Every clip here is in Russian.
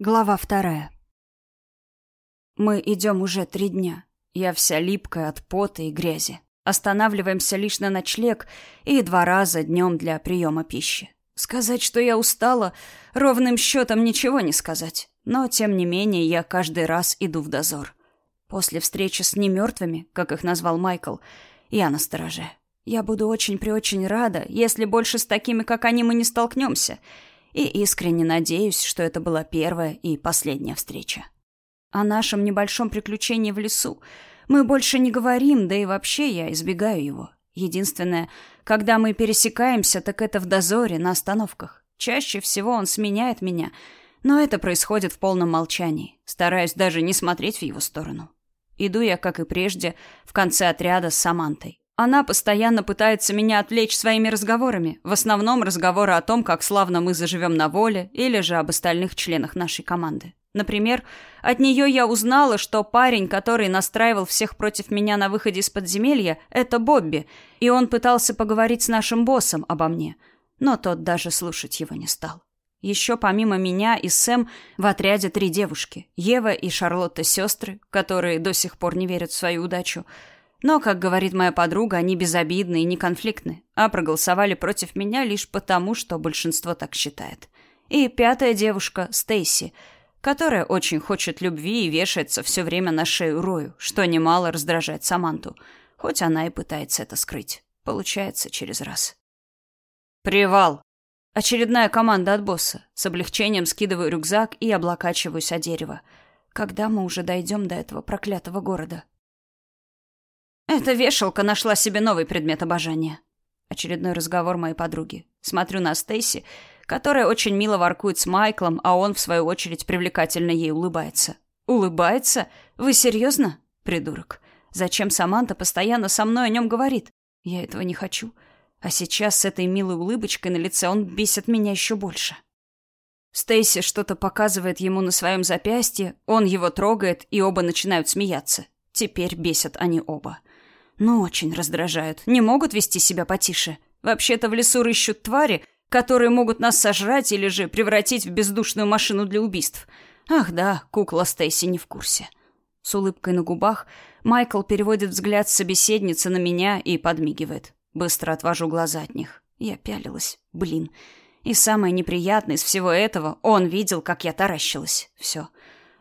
Глава вторая. Мы идем уже три дня. Я вся липкая от пота и грязи. Останавливаемся лишь на ночлег и два раза днем для приема пищи. Сказать, что я устала, ровным счетом ничего не сказать. Но, тем не менее, я каждый раз иду в дозор. После встречи с немертвыми, как их назвал Майкл, я на стороже. Я буду очень-преочень рада, если больше с такими, как они, мы не столкнемся — и искренне надеюсь, что это была первая и последняя встреча. О нашем небольшом приключении в лесу мы больше не говорим, да и вообще я избегаю его. Единственное, когда мы пересекаемся, так это в дозоре, на остановках. Чаще всего он сменяет меня, но это происходит в полном молчании. Стараюсь даже не смотреть в его сторону. Иду я, как и прежде, в конце отряда с Самантой. Она постоянно пытается меня отвлечь своими разговорами, в основном разговоры о том, как славно мы заживем на воле, или же об остальных членах нашей команды. Например, от нее я узнала, что парень, который настраивал всех против меня на выходе из подземелья, это Бобби, и он пытался поговорить с нашим боссом обо мне, но тот даже слушать его не стал. Еще помимо меня и Сэм в отряде три девушки – Ева и Шарлотта сестры, которые до сих пор не верят в свою удачу – но, как говорит моя подруга, они безобидны и не конфликтны, а проголосовали против меня лишь потому, что большинство так считает. И пятая девушка, Стейси, которая очень хочет любви и вешается все время на шею Рою, что немало раздражает Саманту, хоть она и пытается это скрыть. Получается через раз. «Привал!» Очередная команда от босса. С облегчением скидываю рюкзак и облокачиваюсь о дерево. Когда мы уже дойдем до этого проклятого города? Эта вешалка нашла себе новый предмет обожания. Очередной разговор моей подруги. Смотрю на Стейси, которая очень мило воркует с Майклом, а он, в свою очередь, привлекательно ей улыбается. «Улыбается? Вы серьезно?» «Придурок. Зачем Саманта постоянно со мной о нем говорит? Я этого не хочу. А сейчас с этой милой улыбочкой на лице он бесит меня еще больше». Стейси что-то показывает ему на своем запястье, он его трогает, и оба начинают смеяться. Теперь бесят они оба. Ну, очень раздражают. Не могут вести себя потише. Вообще-то в лесу рыщут твари, которые могут нас сожрать или же превратить в бездушную машину для убийств. Ах да, кукла Стейси не в курсе. С улыбкой на губах Майкл переводит взгляд собеседницы на меня и подмигивает. Быстро отвожу глаза от них. Я пялилась. Блин. И самое неприятное из всего этого, он видел, как я таращилась. Все.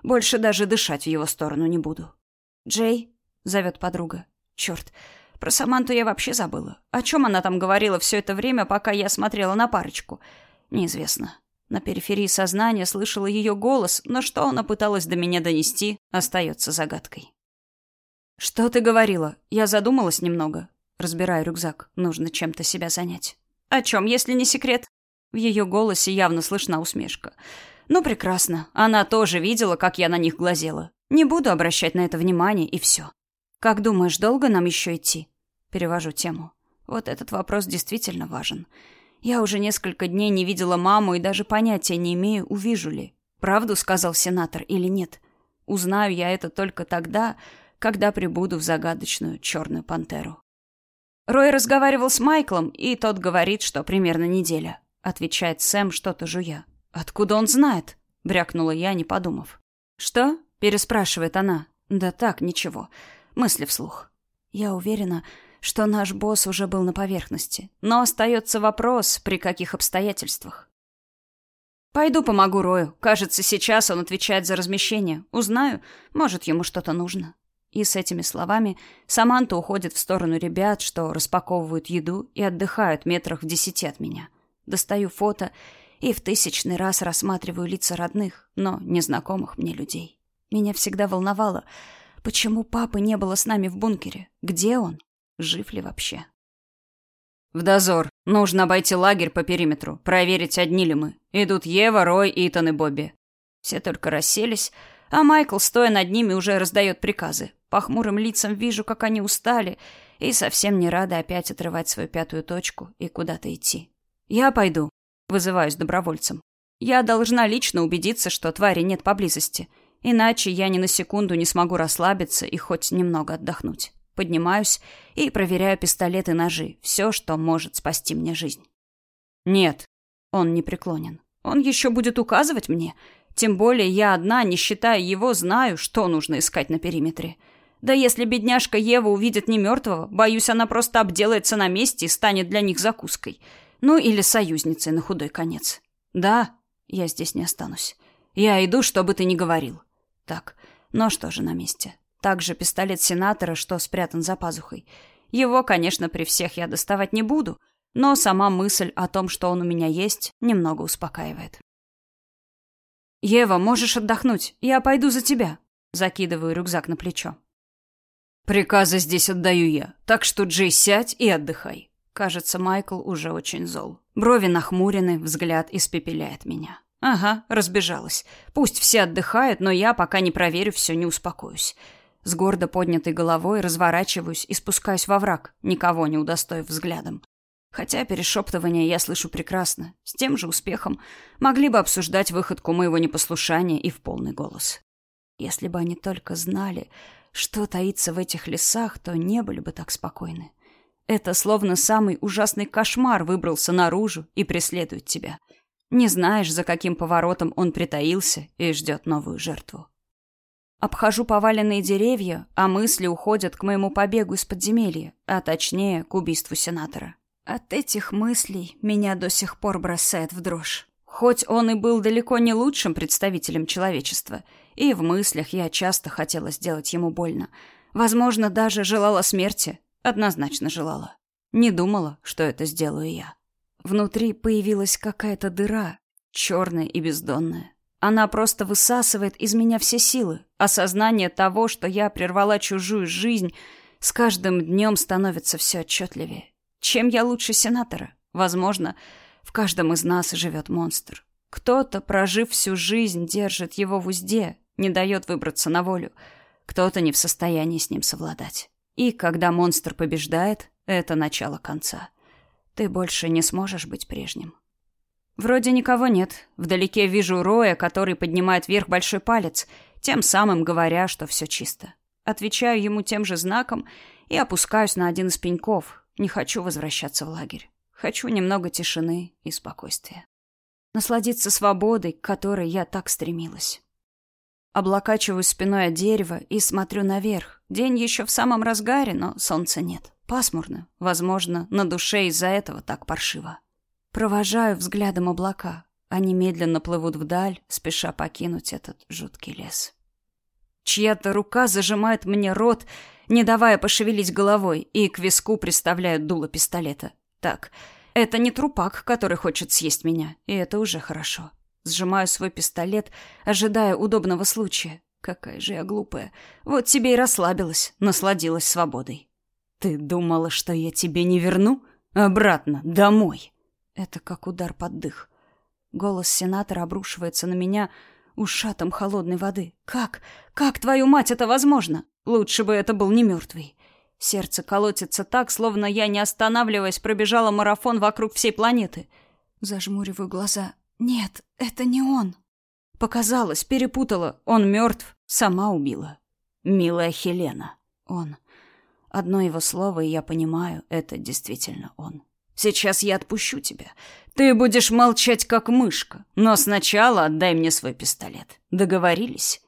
Больше даже дышать в его сторону не буду. «Джей?» — зовет подруга. Черт, про Саманту я вообще забыла. О чем она там говорила все это время, пока я смотрела на парочку? Неизвестно. На периферии сознания слышала ее голос, но что она пыталась до меня донести, остается загадкой. «Что ты говорила? Я задумалась немного. Разбираю рюкзак. Нужно чем-то себя занять». «О чем, если не секрет?» В ее голосе явно слышна усмешка. «Ну, прекрасно. Она тоже видела, как я на них глазела. Не буду обращать на это внимание, и все. «Как думаешь, долго нам еще идти?» Перевожу тему. Вот этот вопрос действительно важен. Я уже несколько дней не видела маму и даже понятия не имею, увижу ли. Правду сказал сенатор или нет. Узнаю я это только тогда, когда прибуду в загадочную черную пантеру. Рой разговаривал с Майклом, и тот говорит, что примерно неделя. Отвечает Сэм, что-то жуя. «Откуда он знает?» — брякнула я, не подумав. «Что?» — переспрашивает она. «Да так, ничего мысли вслух. Я уверена, что наш босс уже был на поверхности, но остается вопрос, при каких обстоятельствах. Пойду помогу Рою. Кажется, сейчас он отвечает за размещение. Узнаю, может, ему что-то нужно. И с этими словами Саманта уходит в сторону ребят, что распаковывают еду и отдыхают метрах в десяти от меня. Достаю фото и в тысячный раз рассматриваю лица родных, но незнакомых мне людей. Меня всегда волновало, Почему папы не было с нами в бункере? Где он? Жив ли вообще? В дозор. Нужно обойти лагерь по периметру, проверить, одни ли мы. Идут Ева, Рой, Итан и Бобби. Все только расселись, а Майкл, стоя над ними, уже раздает приказы. По хмурым лицам вижу, как они устали и совсем не рады опять отрывать свою пятую точку и куда-то идти. Я пойду, вызываюсь добровольцем. Я должна лично убедиться, что твари нет поблизости — Иначе я ни на секунду не смогу расслабиться и хоть немного отдохнуть. Поднимаюсь и проверяю пистолет и ножи. Все, что может спасти мне жизнь. Нет, он не преклонен. Он еще будет указывать мне. Тем более я одна, не считая его, знаю, что нужно искать на периметре. Да если бедняжка Ева увидит не мертвого, боюсь, она просто обделается на месте и станет для них закуской. Ну или союзницей на худой конец. Да, я здесь не останусь. Я иду, что бы ты ни говорил. Так, нож тоже на месте. Также пистолет сенатора, что спрятан за пазухой. Его, конечно, при всех я доставать не буду, но сама мысль о том, что он у меня есть, немного успокаивает. «Ева, можешь отдохнуть. Я пойду за тебя». Закидываю рюкзак на плечо. «Приказы здесь отдаю я, так что, Джей, сядь и отдыхай». Кажется, Майкл уже очень зол. Брови нахмурены, взгляд испепеляет меня. Ага, разбежалась. Пусть все отдыхают, но я, пока не проверю все, не успокоюсь. С гордо поднятой головой разворачиваюсь и спускаюсь во враг, никого не удостоив взглядом. Хотя перешептывания я слышу прекрасно, с тем же успехом могли бы обсуждать выходку моего непослушания и в полный голос. Если бы они только знали, что таится в этих лесах, то не были бы так спокойны. Это словно самый ужасный кошмар выбрался наружу и преследует тебя — не знаешь, за каким поворотом он притаился и ждет новую жертву. Обхожу поваленные деревья, а мысли уходят к моему побегу из подземелья, а точнее, к убийству сенатора. От этих мыслей меня до сих пор бросает в дрожь. Хоть он и был далеко не лучшим представителем человечества, и в мыслях я часто хотела сделать ему больно. Возможно, даже желала смерти. Однозначно желала. Не думала, что это сделаю я. Внутри появилась какая-то дыра, черная и бездонная. Она просто высасывает из меня все силы. Осознание того, что я прервала чужую жизнь, с каждым днем становится все отчетливее. Чем я лучше сенатора? Возможно, в каждом из нас живет монстр. Кто-то, прожив всю жизнь, держит его в узде, не дает выбраться на волю. Кто-то не в состоянии с ним совладать. И когда монстр побеждает, это начало конца. Ты больше не сможешь быть прежним. Вроде никого нет. Вдалеке вижу Роя, который поднимает вверх большой палец, тем самым говоря, что все чисто. Отвечаю ему тем же знаком и опускаюсь на один из пеньков. Не хочу возвращаться в лагерь. Хочу немного тишины и спокойствия. Насладиться свободой, к которой я так стремилась. Облокачиваюсь спиной от дерева и смотрю наверх. День еще в самом разгаре, но солнца нет. Пасмурно. Возможно, на душе из-за этого так паршиво. Провожаю взглядом облака. Они медленно плывут вдаль, спеша покинуть этот жуткий лес. Чья-то рука зажимает мне рот, не давая пошевелить головой, и к виску приставляют дуло пистолета. Так, это не трупак, который хочет съесть меня, и это уже хорошо. Сжимаю свой пистолет, ожидая удобного случая. Какая же я глупая. Вот тебе и расслабилась, насладилась свободой. Ты думала, что я тебе не верну? Обратно, домой. Это как удар под дых. Голос сенатора обрушивается на меня ушатом холодной воды. Как? Как, твою мать, это возможно? Лучше бы это был не мертвый. Сердце колотится так, словно я, не останавливаясь, пробежала марафон вокруг всей планеты. Зажмуриваю глаза. Нет, это не он. Показалось, перепутала. Он мертв, сама убила. Милая Хелена. Он. Одно его слово, и я понимаю, это действительно он. Сейчас я отпущу тебя. Ты будешь молчать, как мышка. Но сначала отдай мне свой пистолет. Договорились?»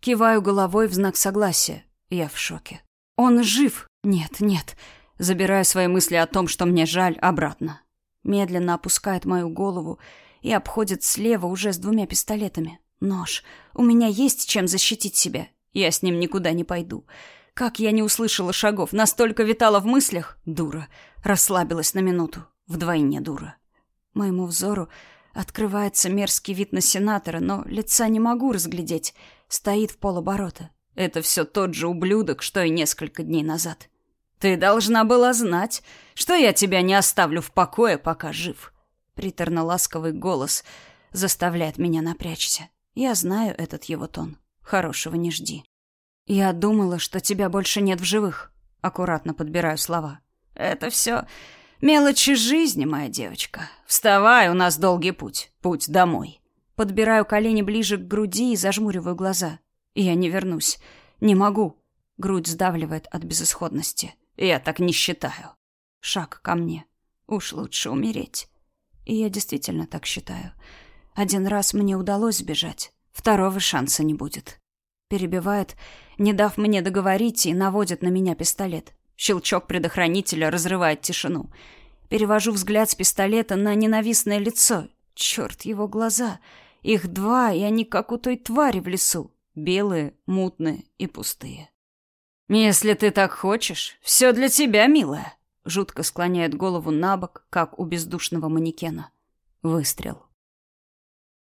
Киваю головой в знак согласия. Я в шоке. «Он жив!» «Нет, нет». Забираю свои мысли о том, что мне жаль, обратно. Медленно опускает мою голову и обходит слева уже с двумя пистолетами. Нож. У меня есть чем защитить себя. Я с ним никуда не пойду. Как я не услышала шагов, настолько витала в мыслях. Дура. Расслабилась на минуту. Вдвойне дура. Моему взору открывается мерзкий вид на сенатора, но лица не могу разглядеть. Стоит в полоборота. Это все тот же ублюдок, что и несколько дней назад. Ты должна была знать, что я тебя не оставлю в покое, пока жив. Приторно-ласковый голос заставляет меня напрячься. Я знаю этот его тон. Хорошего не жди. «Я думала, что тебя больше нет в живых», — аккуратно подбираю слова. «Это все мелочи жизни, моя девочка. Вставай, у нас долгий путь. Путь домой». Подбираю колени ближе к груди и зажмуриваю глаза. «Я не вернусь. Не могу». Грудь сдавливает от безысходности. «Я так не считаю». Шаг ко мне. Уж лучше умереть. И я действительно так считаю. Один раз мне удалось сбежать, второго шанса не будет. Перебивает, не дав мне договорить, и наводит на меня пистолет. Щелчок предохранителя разрывает тишину. Перевожу взгляд с пистолета на ненавистное лицо. Черт, его глаза. Их два, и они как у той твари в лесу. Белые, мутные и пустые. «Если ты так хочешь, все для тебя, милая», — жутко склоняет голову на бок, как у бездушного манекена. Выстрел.